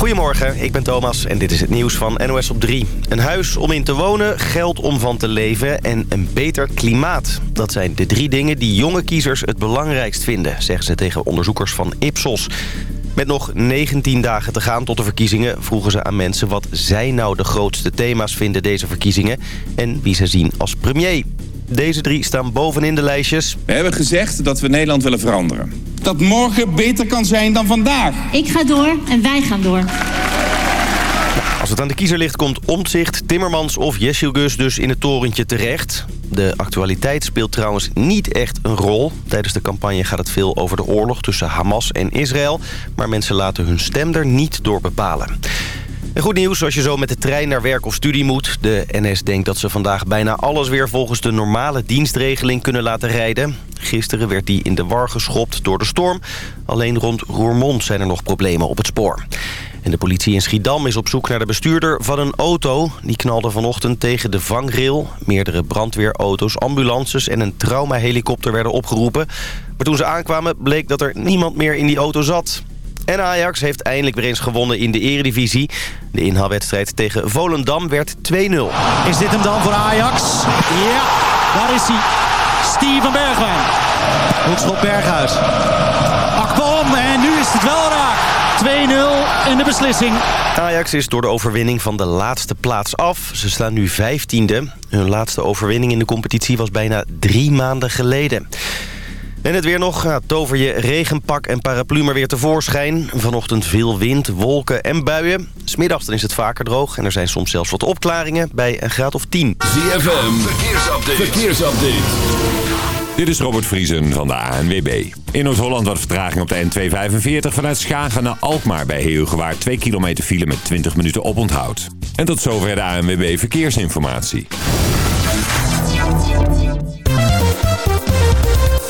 Goedemorgen, ik ben Thomas en dit is het nieuws van NOS op 3. Een huis om in te wonen, geld om van te leven en een beter klimaat. Dat zijn de drie dingen die jonge kiezers het belangrijkst vinden... zeggen ze tegen onderzoekers van Ipsos. Met nog 19 dagen te gaan tot de verkiezingen vroegen ze aan mensen... wat zij nou de grootste thema's vinden deze verkiezingen... en wie ze zien als premier. Deze drie staan bovenin de lijstjes. We hebben gezegd dat we Nederland willen veranderen. Dat morgen beter kan zijn dan vandaag. Ik ga door en wij gaan door. Als het aan de kiezer ligt komt Omtzigt, Timmermans of Gus dus in het torentje terecht. De actualiteit speelt trouwens niet echt een rol. Tijdens de campagne gaat het veel over de oorlog tussen Hamas en Israël. Maar mensen laten hun stem er niet door bepalen. En goed nieuws als je zo met de trein naar werk of studie moet. De NS denkt dat ze vandaag bijna alles weer volgens de normale dienstregeling kunnen laten rijden. Gisteren werd die in de war geschopt door de storm. Alleen rond Roermond zijn er nog problemen op het spoor. En de politie in Schiedam is op zoek naar de bestuurder van een auto. Die knalde vanochtend tegen de vangrail. Meerdere brandweerauto's, ambulances en een traumahelikopter werden opgeroepen. Maar toen ze aankwamen bleek dat er niemand meer in die auto zat. En Ajax heeft eindelijk weer eens gewonnen in de eredivisie. De inhaalwedstrijd tegen Volendam werd 2-0. Is dit hem dan voor Ajax? Ja, daar is hij. Steven Bergwijn. Hoekschop Berghuis. Akpom en nu is het wel raak. 2-0 in de beslissing. Ajax is door de overwinning van de laatste plaats af. Ze staan nu vijftiende. Hun laatste overwinning in de competitie was bijna drie maanden geleden. En het weer nog. tover je regenpak en paraplu maar weer tevoorschijn. Vanochtend veel wind, wolken en buien. Smiddags is het vaker droog en er zijn soms zelfs wat opklaringen bij een graad of 10. ZFM, verkeersupdate. verkeersupdate. Dit is Robert Vriesen van de ANWB. In Noord-Holland wat vertraging op de N245 vanuit Schagen naar Alkmaar bij Heelgewaard 2 kilometer file met 20 minuten oponthoud. En tot zover de ANWB Verkeersinformatie.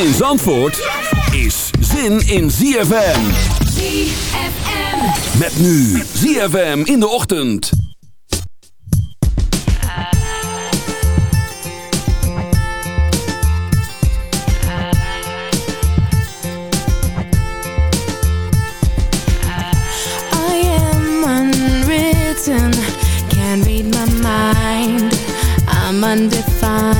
In Zandvoort is zin in ZFM. ZFM. Met nu ZFM in de ochtend. Read mind. Undefined.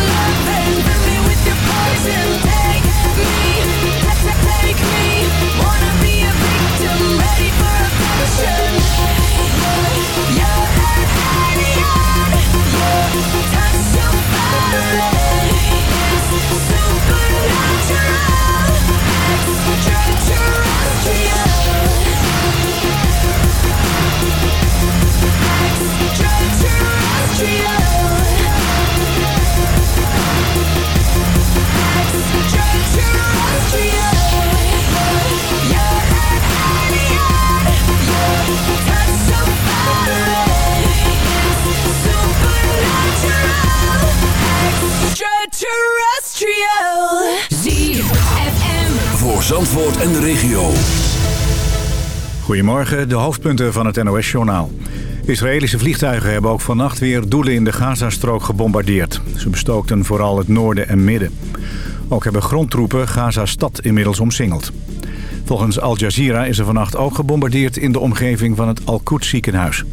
Zandvoort en de regio. Goedemorgen, de hoofdpunten van het NOS-journaal. Israëlische vliegtuigen hebben ook vannacht weer doelen in de Gazastrook gebombardeerd. Ze bestookten vooral het noorden en midden. Ook hebben grondtroepen Gaza-stad inmiddels omsingeld. Volgens Al Jazeera is er vannacht ook gebombardeerd in de omgeving van het Al-Quds ziekenhuis.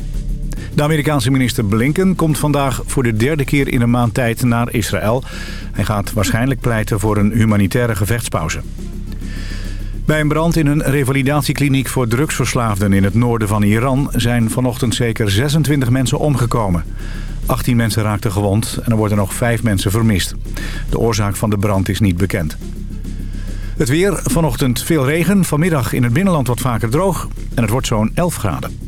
De Amerikaanse minister Blinken komt vandaag voor de derde keer in een maand tijd naar Israël. Hij gaat waarschijnlijk pleiten voor een humanitaire gevechtspauze. Bij een brand in een revalidatiekliniek voor drugsverslaafden in het noorden van Iran... zijn vanochtend zeker 26 mensen omgekomen. 18 mensen raakten gewond en er worden nog 5 mensen vermist. De oorzaak van de brand is niet bekend. Het weer, vanochtend veel regen, vanmiddag in het binnenland wat vaker droog... en het wordt zo'n 11 graden.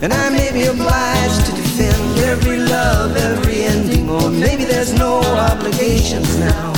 And I may be obliged to defend every love, every ending, or maybe there's no obligations now.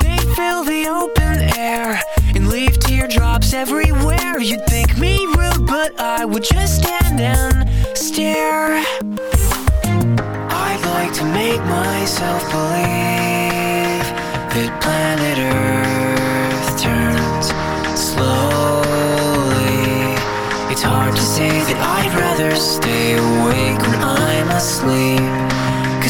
they fill the open air And leave teardrops everywhere. You'd think me rude but I would just stand and stare. I'd like to make myself believe That planet Earth turns slowly. It's hard to say that I'd rather stay awake when I'm asleep.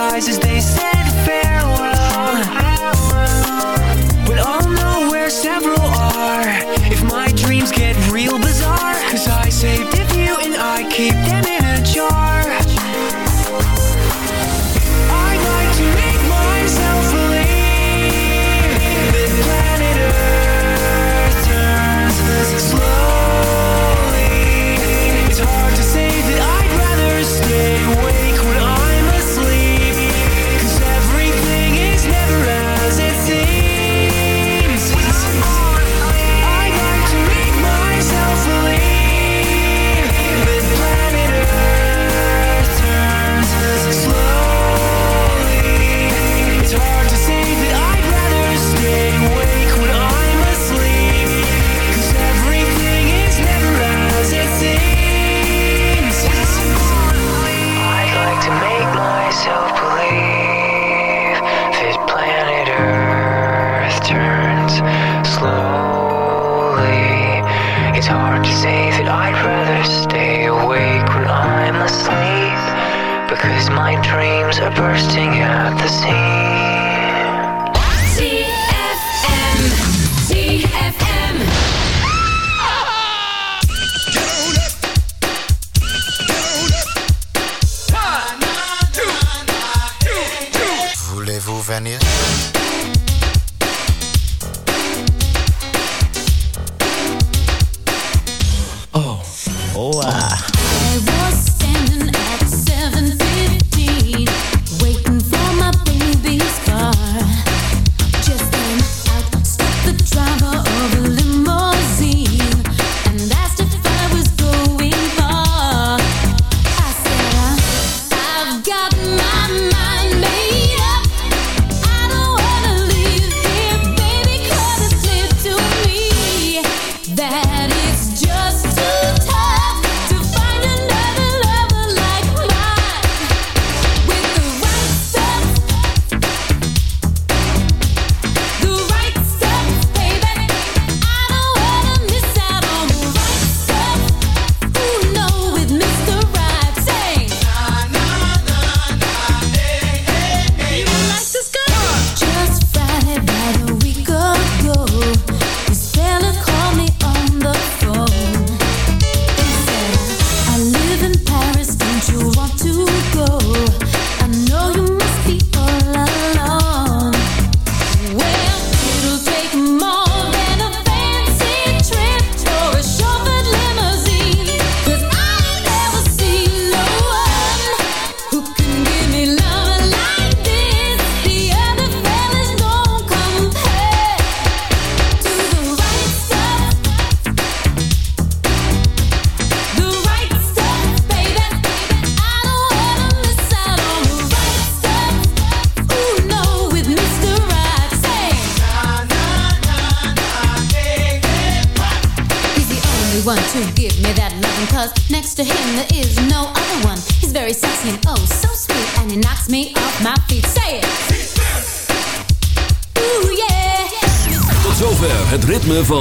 as they say